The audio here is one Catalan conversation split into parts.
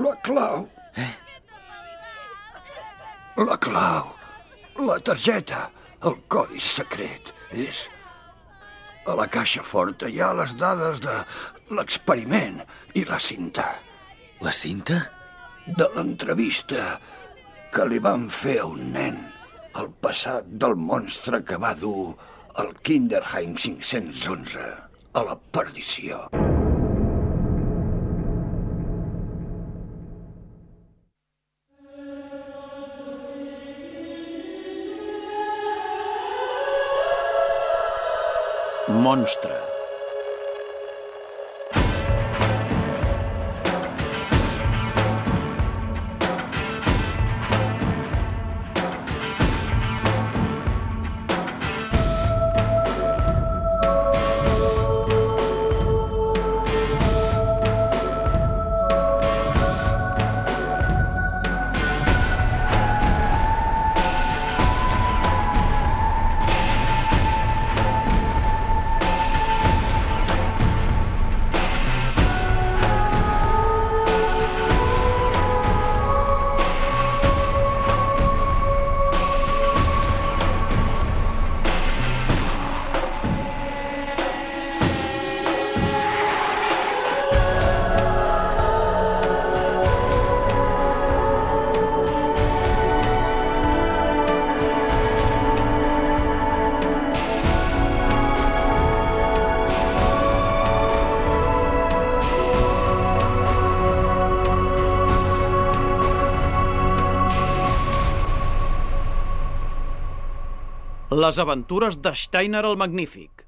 La clau. Eh? La clau. La targeta. El codi secret. És... A la caixa forta hi ha les dades de l'experiment i la cinta. La cinta? De l'entrevista que li van fer a un nen el passat del monstre que va dur el Kinderheim 511 a la perdició. Monstre. Les aventures de Steiner el Magnífic.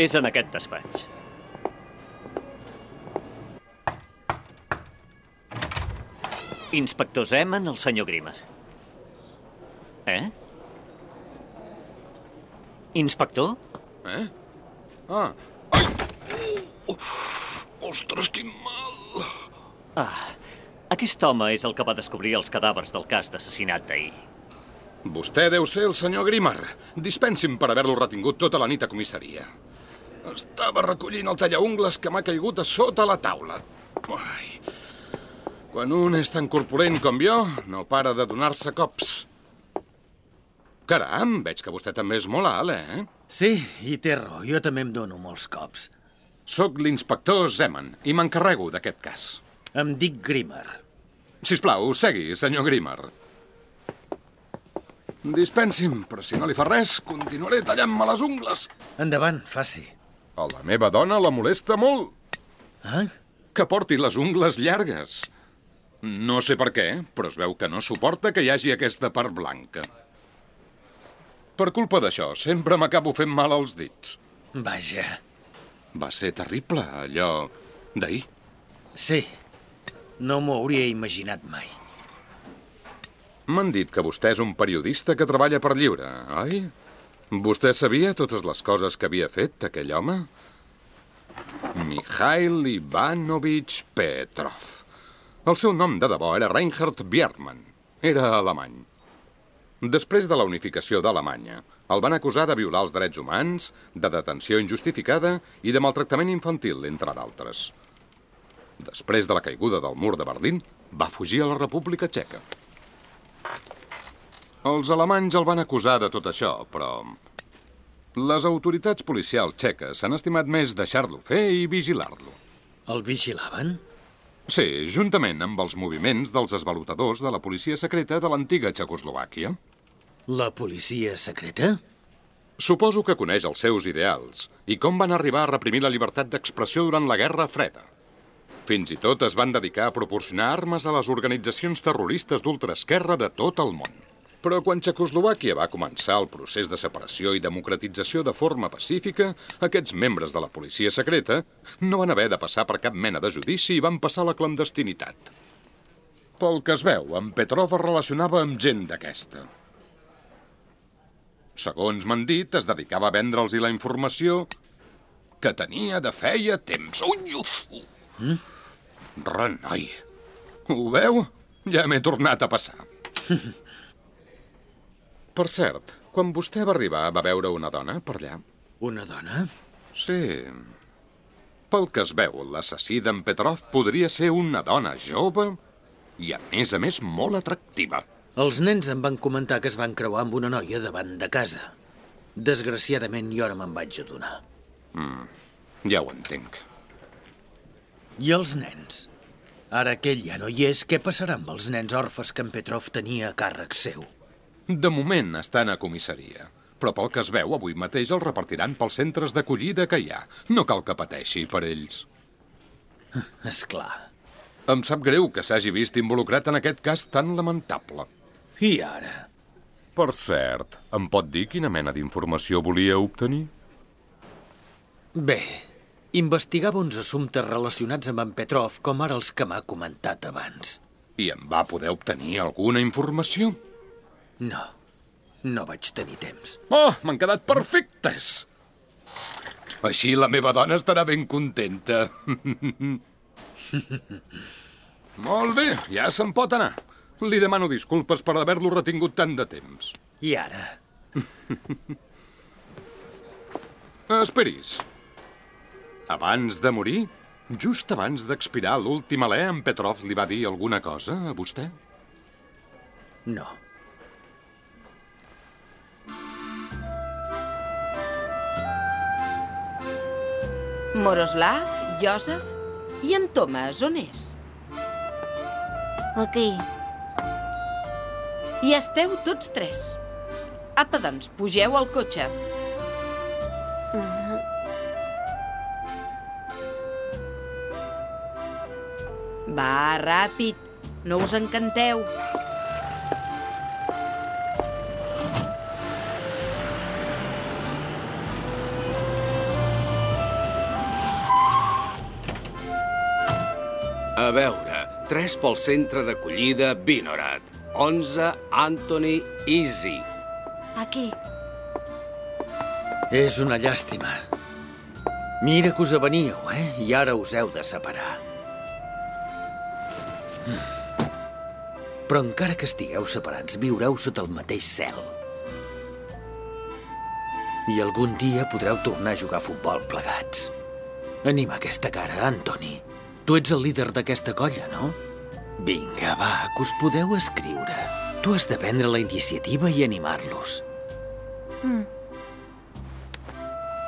És en aquest despatx. Inspector Zeman, el senyor Grimer. Eh? Inspector? Eh? Ah, ostres, quin mal! Ah, aquest home és el que va descobrir els cadàvers del cas d'assassinat d'ahir. Vostè deu ser el senyor Grimmer. Dispensi'm per haver-lo retingut tota la nit a comissaria. Estava recollint el tallaungles que m'ha caigut a sota la taula. Ai. Quan un és tan corpulent com jo, no para de donar-se cops. Caram, veig que vostè també és molt alt, eh? Sí, i té raó. Jo també em dono molts cops. Soc l'inspector Zeman i m'encarrego d'aquest cas. Em dic Grimmer. Si us plau, segui, senyor Grimmer. Dispensi'm, però si no li fa res, continuaré tallant-me les ungles. Endavant, faci. A la meva dona la molesta molt Eh? que porti les ungles llargues. No sé per què, però es veu que no suporta que hi hagi aquesta part blanca. Per culpa d'això, sempre m'acabo fent mal als dits. Vaja. Va ser terrible, allò d'ahir. Sí. No m'ho hauria imaginat mai. M'han dit que vostè és un periodista que treballa per lliure, oi? Vostè sabia totes les coses que havia fet aquell home? Mikhail Ivanovich Petrov. El seu nom de debò era Reinhard Biermann. Era alemany. Després de la unificació d'Alemanya, el van acusar de violar els drets humans, de detenció injustificada i de maltractament infantil, entre d'altres. Després de la caiguda del mur de Berlín, va fugir a la República Txeca. Els alemanys el van acusar de tot això, però... Les autoritats policials txeques s'han estimat més deixar-lo fer i vigilar-lo. El vigilaven? Sí, juntament amb els moviments dels esvalutadors de la policia secreta de l'antiga Txecoslovàquia. La policia secreta? Suposo que coneix els seus ideals i com van arribar a reprimir la llibertat d'expressió durant la Guerra Freda. Fins i tot es van dedicar a proporcionar armes a les organitzacions terroristes d'ultraesquerra de tot el món. Però quan Txecoslovàquia va començar el procés de separació i democratització de forma pacífica, aquests membres de la policia secreta no van haver de passar per cap mena de judici i van passar a la clandestinitat. Pel que es veu, en Petrov es relacionava amb gent d'aquesta. Segons m'han dit, es dedicava a vendre'ls la informació que tenia de feia temps. Ui, uf! Mm? Renoi. Ho veu? Ja m'he tornat a passar. Per cert, quan vostè va arribar va veure una dona per allà? Una dona? Sí. Pel que es veu, l'assassí d'en Petrov podria ser una dona jove i, a més a més, molt atractiva. Els nens em van comentar que es van creuar amb una noia davant de casa. Desgraciadament, jo no me'n vaig adonar. Ja ho entenc. I els nens? Ara que ell ja no hi és, què passarà amb els nens orfes que en Petrov tenia a càrrec seu? De moment estan a comissaria, però pel que es veu, avui mateix els repartiran pels centres d'acollida que hi ha. No cal que pateixi per ells. És clar. Em sap greu que s'hagi vist involucrat en aquest cas tan lamentable. I ara? Per cert, em pot dir quina mena d'informació volia obtenir? Bé, investigava uns assumptes relacionats amb en Petrov, com ara els que m'ha comentat abans. I em va poder obtenir alguna informació? No, no vaig tenir temps. Oh, m'han quedat perfectes! Així la meva dona estarà ben contenta. Molt bé, ja se'n pot anar. Li demano disculpes per haver-lo retingut tant de temps. I ara? Esperis. Abans de morir, just abans d'expirar l'últim alè, en Petrov li va dir alguna cosa a vostè? No. Moroslav, Josef i en Thomas, on és? Aquí. Hi esteu tots tres. Apa, doncs, pugeu al cotxe. Va, ràpid. No us encanteu. A veure, 3 pel centre d'acollida Vinorad. 11, Anthony, Easy. Aquí. És una llàstima. Mira que us aveníeu, eh? I ara us heu de separar. Mm. Però encara que estigueu separats, viureu sota el mateix cel. I algun dia podreu tornar a jugar a futbol plegats. Anima aquesta cara, Anthony. Tu ets el líder d'aquesta colla, no? Vinga, va, que us podeu escriure. Tu has de prendre la iniciativa i animar-los. Mm.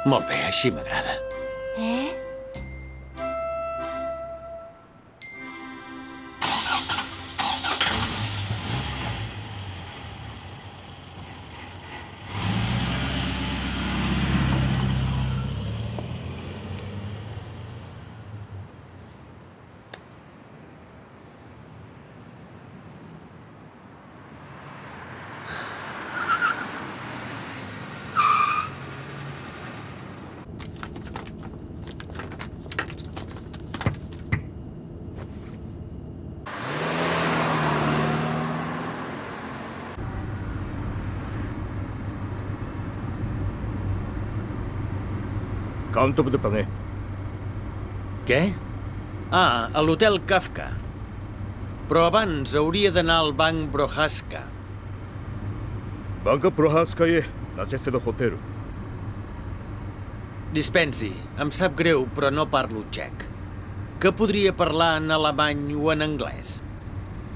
Molt bé, així m'agrada. Count of the Pane. Què? Ah, a l'hotel Kafka. Però abans hauria d'anar al banc Brohaska. Banca Prohaskaye, Nachestedo Hotel. Dispensi, em sap greu, però no parlo txec. Que podria parlar en alemany o en anglès?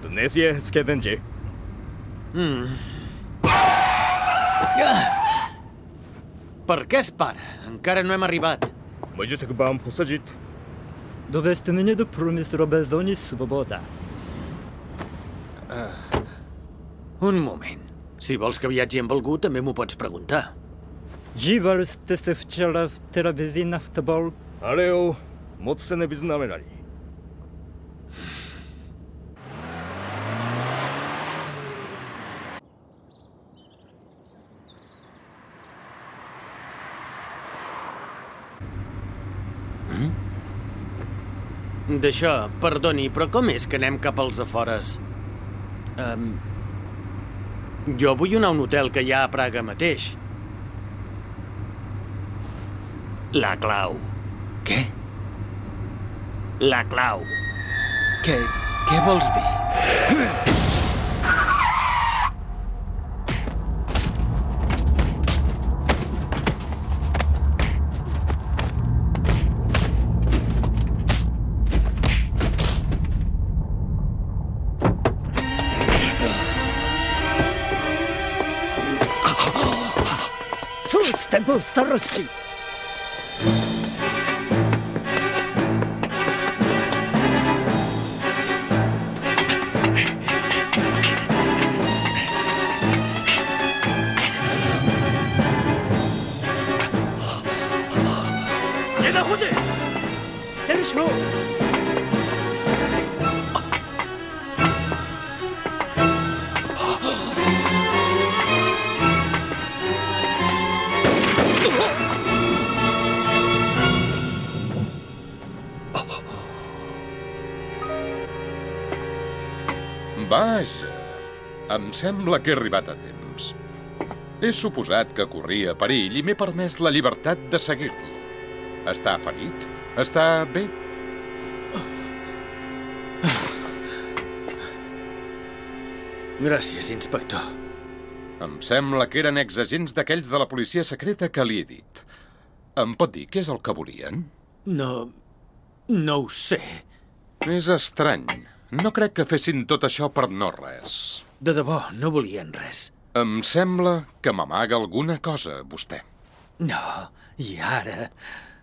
Donesie Skedenje. Mm. Ah! per què és pare? Encara no hem arribat. Vaig estar acabant amb el sagit. Dovés te menjar de promis de robes svoboda. Ah. Un moment. Si vols que viatgi amb algú, també m'ho pots preguntar. Ji vols te se fchala te la v tebol? Aleu, moc se ne vizna. D'això, perdoni, però com és que anem cap als afores? Um, jo vull anar a un hotel que hi ha a Praga mateix. La clau. Què? La clau. Què, què vols dir? ストロッシ em sembla que he arribat a temps. He suposat que corria perill i m'he permès la llibertat de seguir-lo. Està ferit? Està bé? Gràcies, inspector. Em sembla que eren exagents d'aquells de la policia secreta que li he dit. Em pot dir què és el que volien? No... no ho sé. És estrany. No crec que fessin tot això per no res. De debò, no volien res. Em sembla que m'amaga alguna cosa, vostè. No, i ara...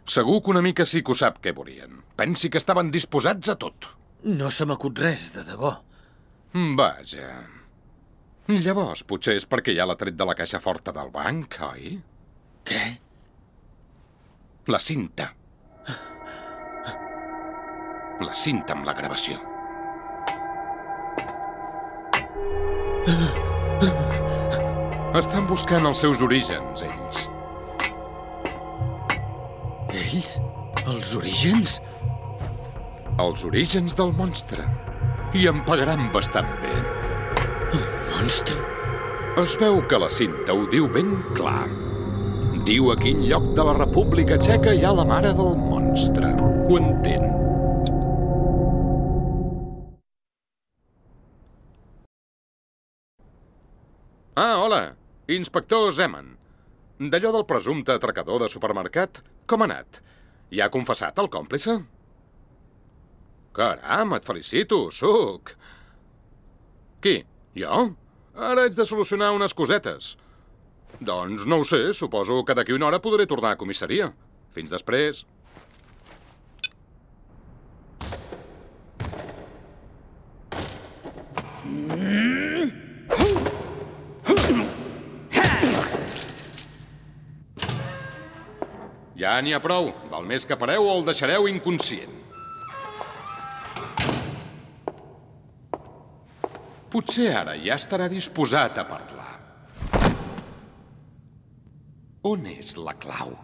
Segur que una mica sí que ho sap què volien. Pensi que estaven disposats a tot. No se m'acut res, de debò. Vaja. Llavors, potser és perquè ja l'ha tret de la caixa forta del banc, oi? Què? La cinta. La cinta amb la gravació. Estan buscant els seus orígens, ells. Ells? Els orígens? Els orígens del monstre. I em pagaran bastant bé. Monstre? Es veu que la cinta ho diu ben clar. Diu a quin lloc de la República Txeca hi ha la mare del monstre. Ho entén? Inspector Zeman. D'allò del presumpte atracador de supermercat, com ha anat? Ja ha confessat el còmplice? Caram, et felicito, suc. Qui? Jo? Ara haig de solucionar unes cosetes. Doncs no ho sé, suposo que d'aquí una hora podré tornar a comissaria. Fins després. Ja n'hi ha prou. Val més que pareu o el deixareu inconscient. Potser ara ja estarà disposat a parlar. On és la clau?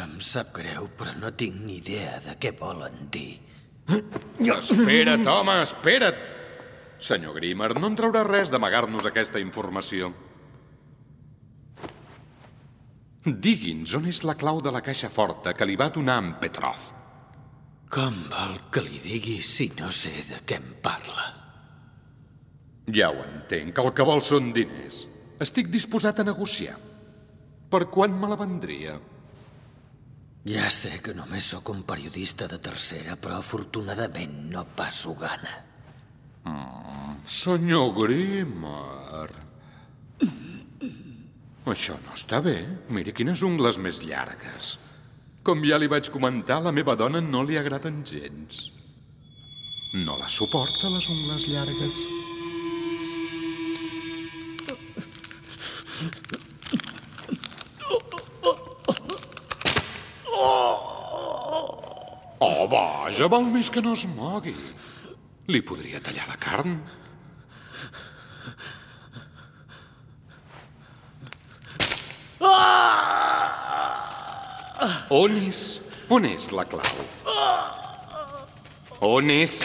Em sap greu, però no tinc ni idea de què volen dir. Espera't, home, espera't! Senyor Grimmer, no en traurà res d'amagar-nos aquesta informació. Digui'ns on és la clau de la caixa forta que li va donar en Petrov. Com vol que li digui si no sé de què em parla? Ja ho entenc, el que vol són diners. Estic disposat a negociar. Per quan me la vendria? Ja sé que només sóc un periodista de tercera, però afortunadament no passo gana. Senyor Grimmer... Això no està bé. Miri quines ungles més llargues. Com ja li vaig comentar, la meva dona no li agraden gens. No la suporta, les ungles llargues. Oh, vaja, val més que no es mogui. Li podria tallar la carn. On és? On és la clau? On és?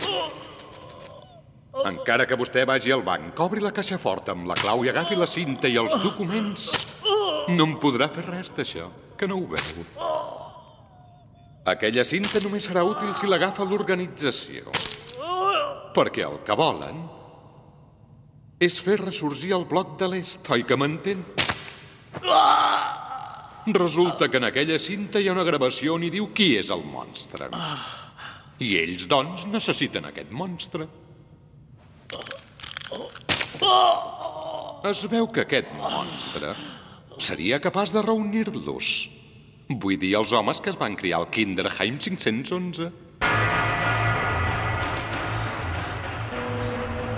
Encara que vostè vagi al banc, obri la caixa forta amb la clau i agafi la cinta i els documents, no em podrà fer res d'això, que no ho veu. Aquella cinta només serà útil si l'agafa l'organització. Perquè el que volen és fer ressorgir el bloc de l'est, oi que m'entén? Resulta que en aquella cinta hi ha una gravació on hi diu qui és el monstre. I ells, doncs, necessiten aquest monstre. Es veu que aquest monstre seria capaç de reunir-los. Vull dir, els homes que es van criar al Kinderheim 511.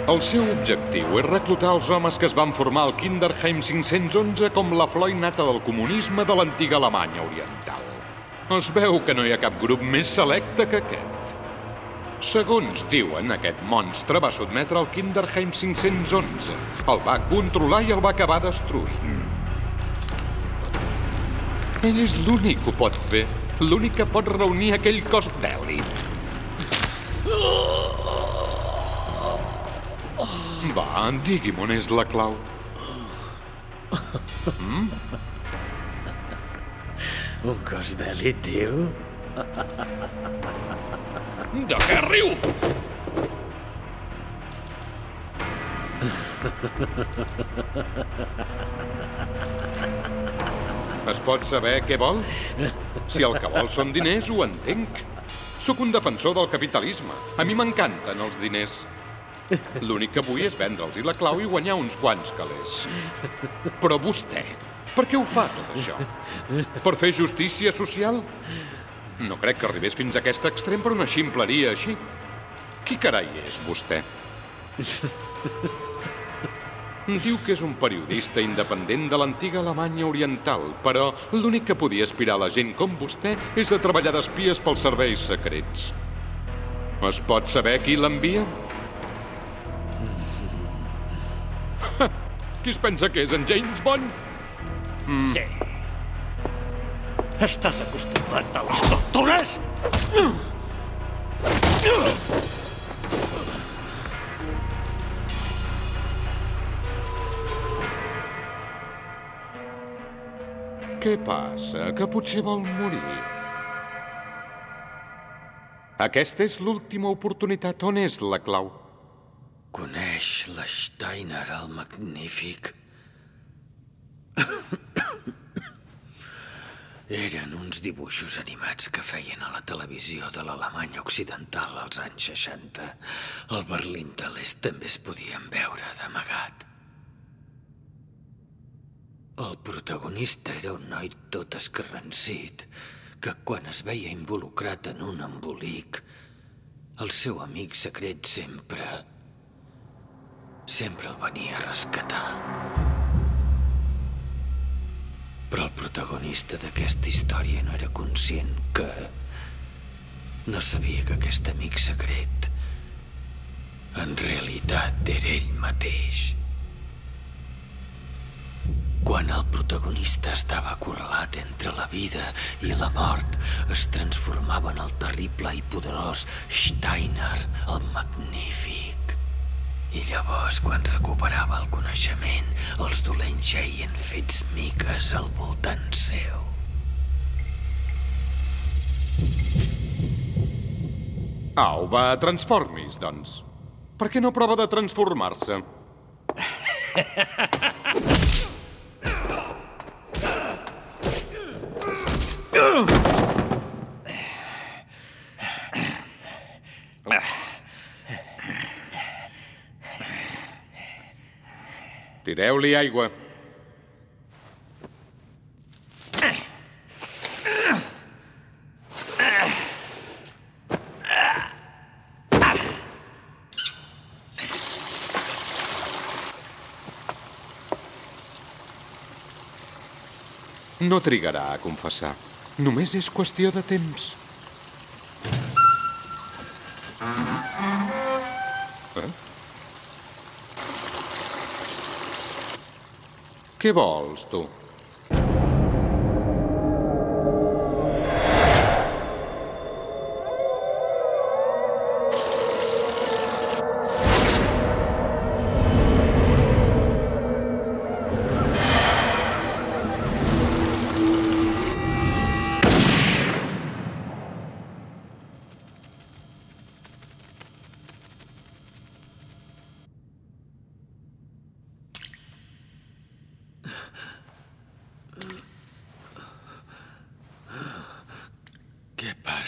El seu objectiu és reclutar els homes que es van formar al Kinderheim 511 com la flor innata del comunisme de l'antiga Alemanya Oriental. Es veu que no hi ha cap grup més selecte que aquest. Segons diuen, aquest monstre va sotmetre el Kinderheim 511, el va controlar i el va acabar destruint. Ell és l'únic que ho pot fer, l'únic que pot reunir aquell cos d'èlit. Va, digui'm on és la clau. Mm? Un cos d'èlit, diu? De què riu? Es pot saber què vol? Si el que vol són diners, ho entenc. Sóc un defensor del capitalisme. A mi m'encanten els diners. L'únic que vull és vendre'ls i la clau i guanyar uns quants calés. Però vostè, per què ho fa tot això? Per fer justícia social? No crec que arribés fins a aquest extrem per una ximpleria així. Qui carai és vostè? Diu que és un periodista independent de l'antiga Alemanya Oriental, però l'únic que podia aspirar la gent com vostè és a treballar d'espies pels serveis secrets. Es pot saber qui l'envia? Qui es pensa que és en James Bond? Mm. Sí. Estàs acostumat a les tortures? Què passa? Que potser vol morir? Aquesta és l'última oportunitat. On és la clau? Coneix la Steiner, el magnífic. Eren uns dibuixos animats que feien a la televisió de l'Alemanya Occidental als anys 60. Al Berlín de l'Est també es podien veure d'amagat. El protagonista era un noi tot escarransit que quan es veia involucrat en un embolic, el seu amic secret sempre... sempre el venia a rescatar. Però el protagonista d'aquesta història no era conscient que... no sabia que aquest amic secret en realitat era ell mateix. Quan el protagonista estava acorralat entre la vida i la mort, es transformava en el terrible i poderós Steiner, el magnífic. I llavors, quan recuperava el coneixement, els dolents geien fets miques al voltant seu. Au, va, transformis, doncs. Per què no prova de transformar-se? Tireu-li aigua. No trigarà a confessar. Només és qüestió de temps. Eh? Què vols, tu?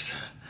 Què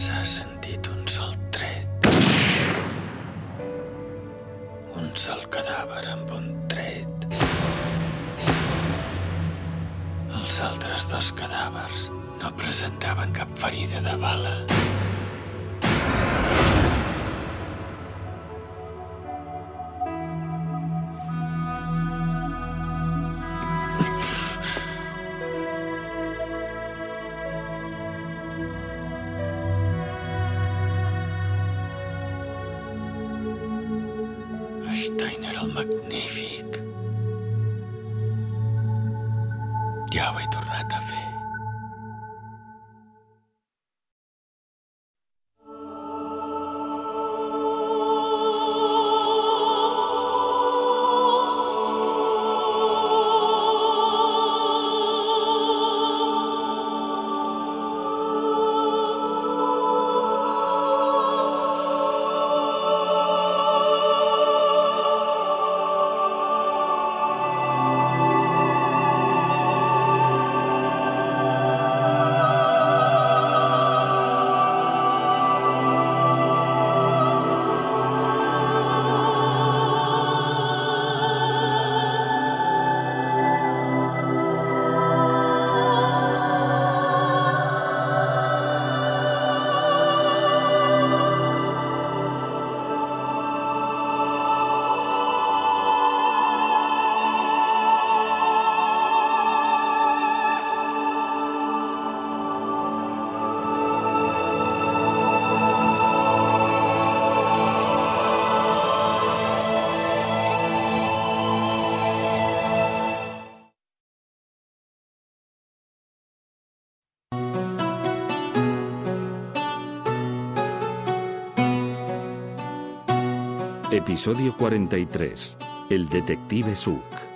S'ha sentit un sol tret. Un sol cadàver amb un tret. Els altres dos cadàvers no presentaven cap ferida de bala. Episodio 43. El detective Zook.